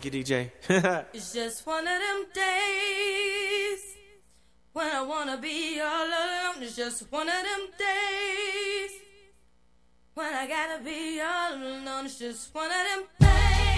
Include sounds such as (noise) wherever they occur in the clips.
Thank you, DJ. (laughs) It's just one of them days when I wanna be all alone. It's just one of them days when I gotta be all alone. It's just one of them days.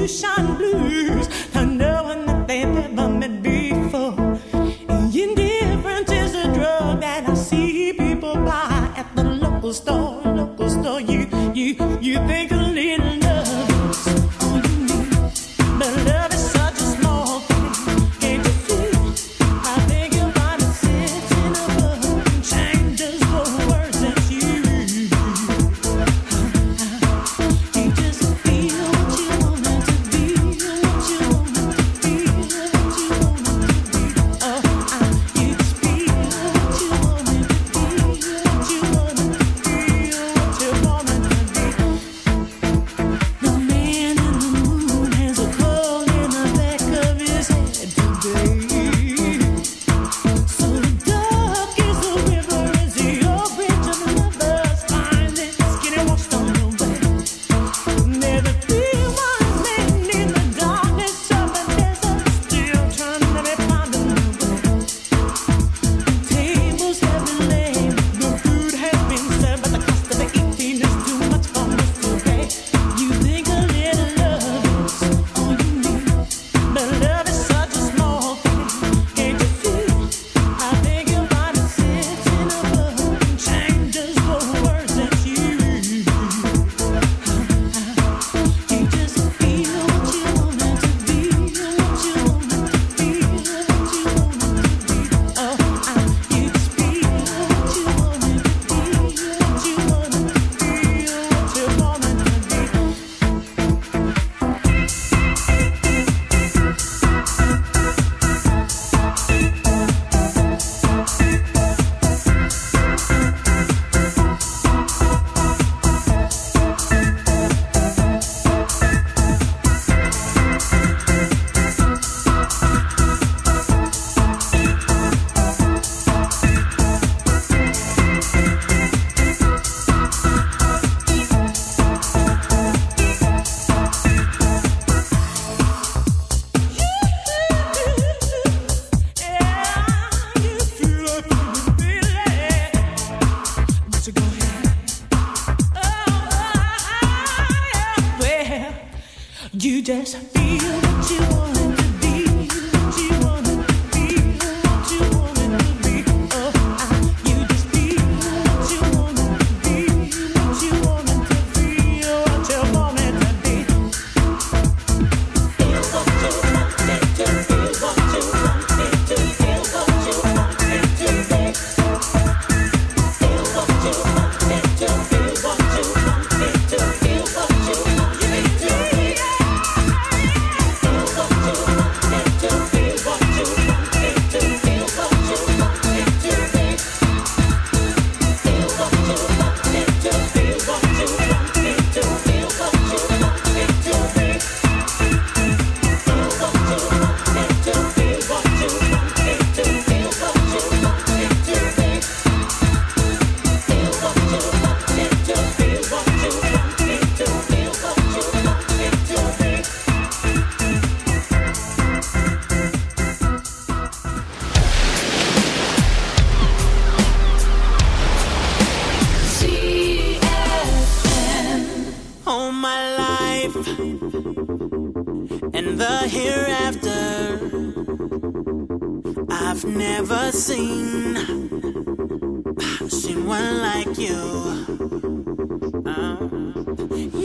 you shine blue.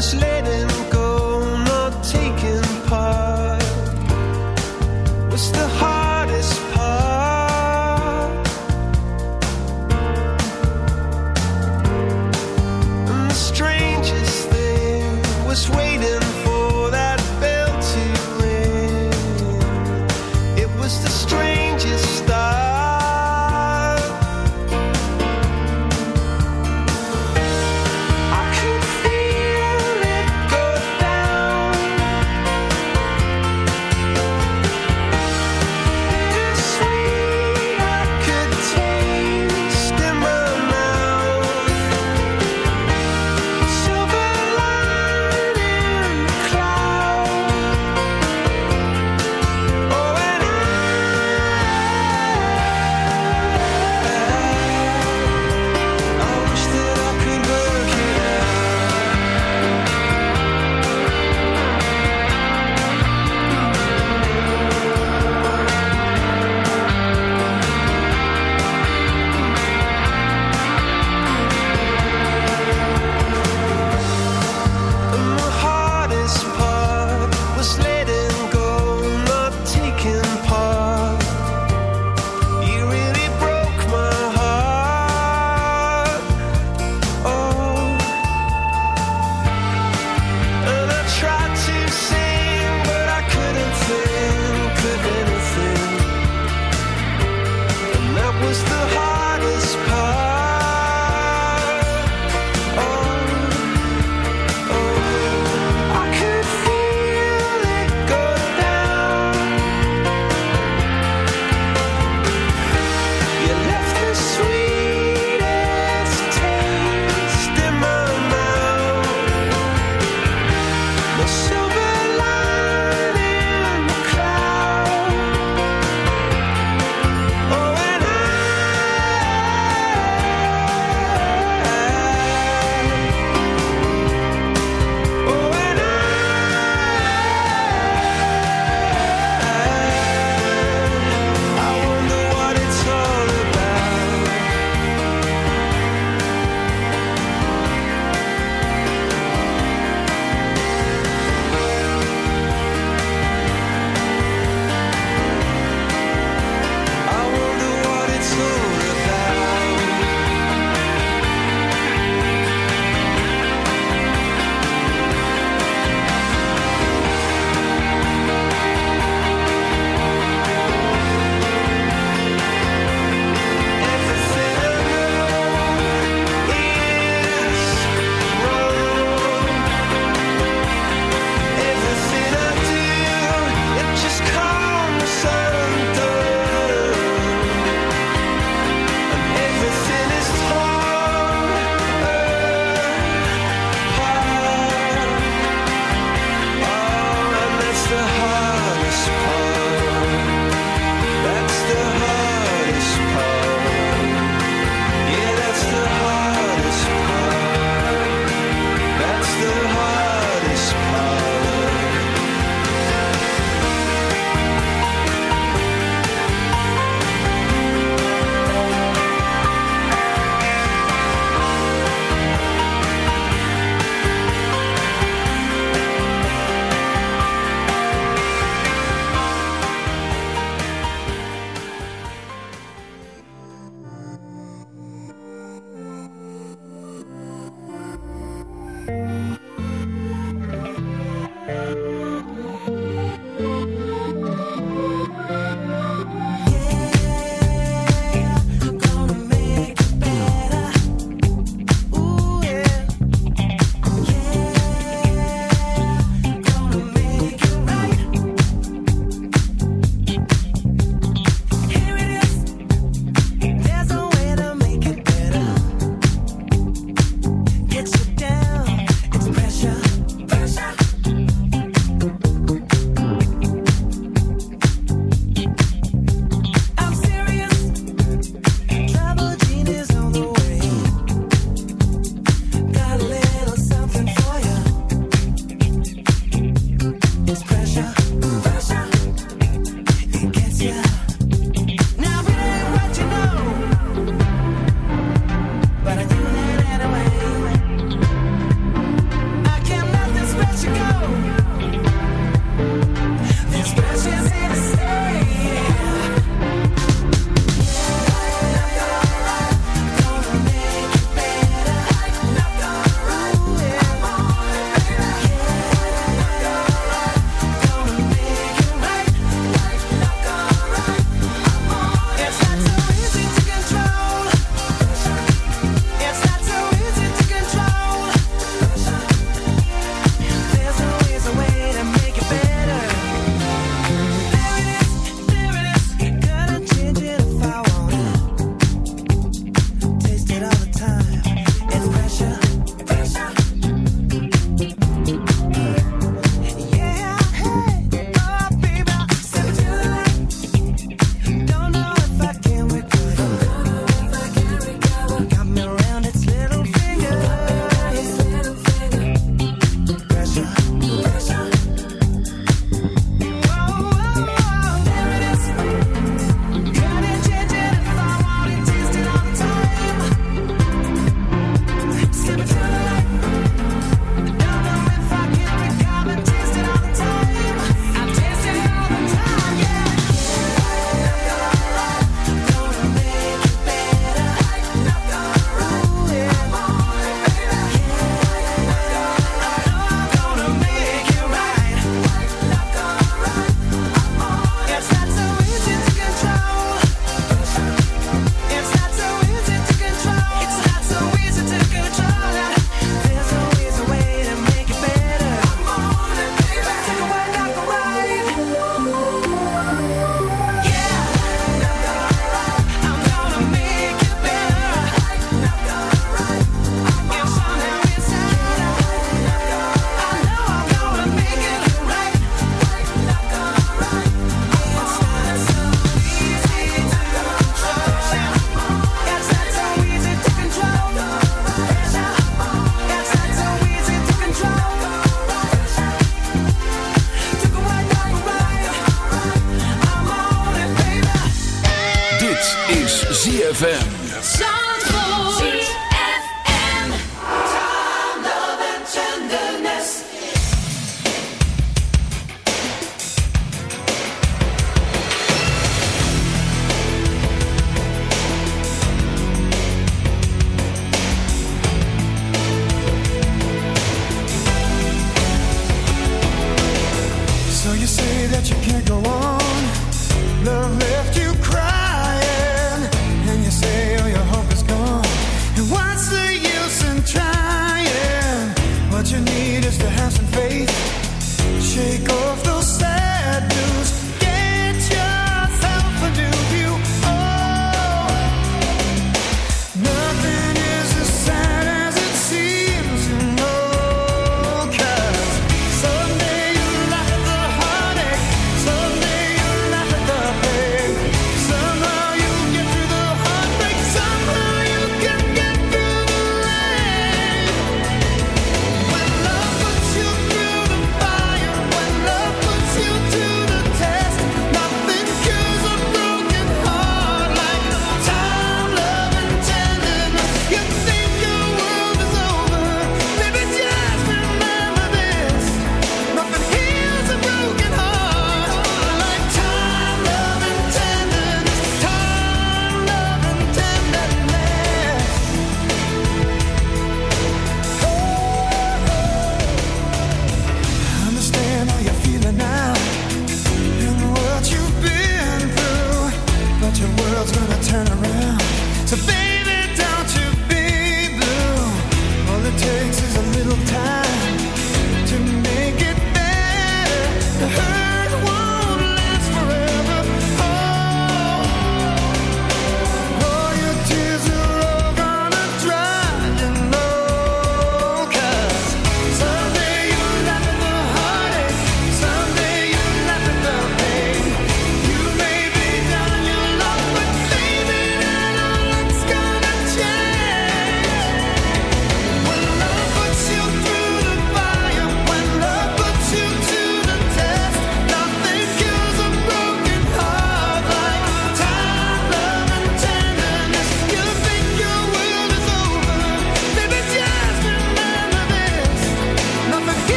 was late.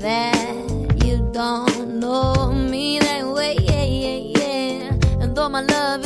that you don't know me that way, yeah, yeah, yeah. And though my love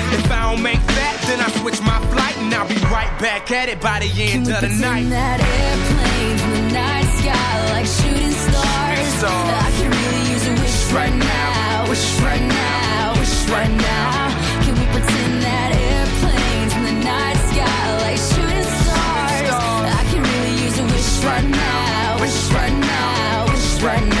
Don't make that, then I switch my flight and I'll be right back at it by the end Can we of the pretend night. that airplanes in the night sky like shooting stars? I can really use a wish right now, wish right now, wish right now. Can we pretend that airplanes in the night sky like shooting stars? I can really use a wish right now, wish right now, wish right now.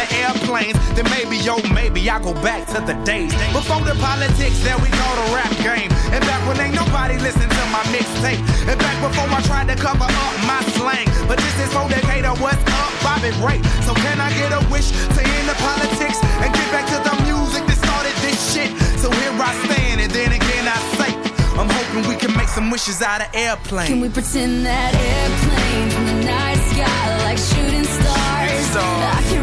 of airplanes, then maybe, yo, maybe I go back to the days before the politics. There we go, the rap game, and back when ain't nobody listen to my mixtape, and back before I tried to cover up my slang. But this is for Decatur, what's up, Bobby Ray? So can I get a wish to end the politics and get back to the music that started this shit? So here I stand, and then again I say, I'm hoping we can make some wishes out of airplanes. Can we pretend that airplanes in the night sky like shooting stars? Stars. I can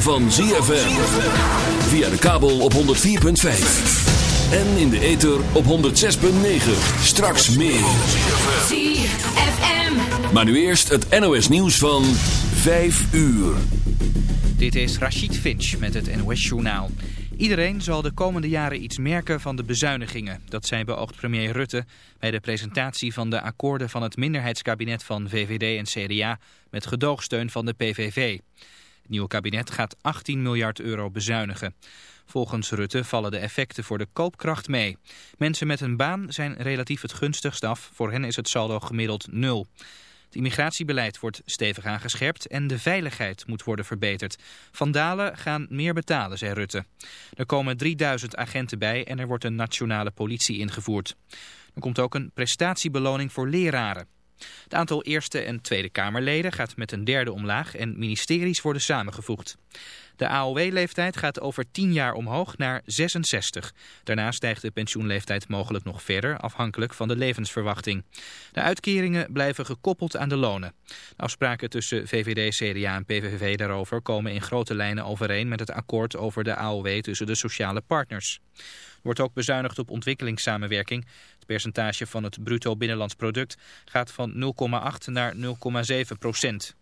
van ZFM. Via de kabel op 104.5. En in de ether op 106.9. Straks meer. ZFM. Maar nu eerst het NOS nieuws van 5 uur. Dit is Rachid Finch met het NOS journaal. Iedereen zal de komende jaren iets merken van de bezuinigingen. Dat zei beoogd premier Rutte bij de presentatie van de akkoorden van het minderheidskabinet van VVD en CDA met gedoogsteun van de PVV. Het nieuwe kabinet gaat 18 miljard euro bezuinigen. Volgens Rutte vallen de effecten voor de koopkracht mee. Mensen met een baan zijn relatief het gunstigst af. Voor hen is het saldo gemiddeld nul. Het immigratiebeleid wordt stevig aangescherpt en de veiligheid moet worden verbeterd. Vandalen gaan meer betalen, zei Rutte. Er komen 3000 agenten bij en er wordt een nationale politie ingevoerd. Er komt ook een prestatiebeloning voor leraren. Het aantal Eerste en Tweede Kamerleden gaat met een derde omlaag en ministeries worden samengevoegd. De AOW-leeftijd gaat over 10 jaar omhoog naar 66. Daarna stijgt de pensioenleeftijd mogelijk nog verder, afhankelijk van de levensverwachting. De uitkeringen blijven gekoppeld aan de lonen. De afspraken tussen VVD, CDA en PVV daarover komen in grote lijnen overeen met het akkoord over de AOW tussen de sociale partners. Er wordt ook bezuinigd op ontwikkelingssamenwerking. Het percentage van het bruto binnenlands product gaat van 0,8 naar 0,7 procent.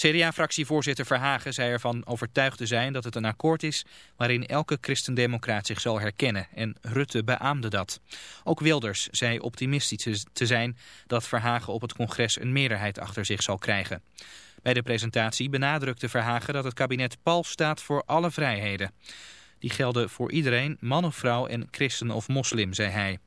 CDA-fractievoorzitter Verhagen zei ervan overtuigd te zijn dat het een akkoord is waarin elke christendemocraat zich zal herkennen en Rutte beaamde dat. Ook Wilders zei optimistisch te zijn dat Verhagen op het congres een meerderheid achter zich zal krijgen. Bij de presentatie benadrukte Verhagen dat het kabinet pal staat voor alle vrijheden. Die gelden voor iedereen, man of vrouw en christen of moslim, zei hij.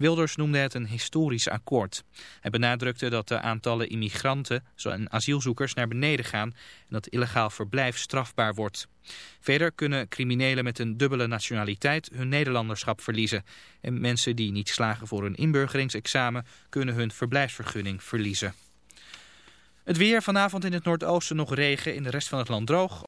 Wilders noemde het een historisch akkoord. Hij benadrukte dat de aantallen immigranten en asielzoekers naar beneden gaan en dat illegaal verblijf strafbaar wordt. Verder kunnen criminelen met een dubbele nationaliteit hun Nederlanderschap verliezen. En mensen die niet slagen voor een inburgeringsexamen kunnen hun verblijfsvergunning verliezen. Het weer vanavond in het noordoosten nog regen, in de rest van het land droog.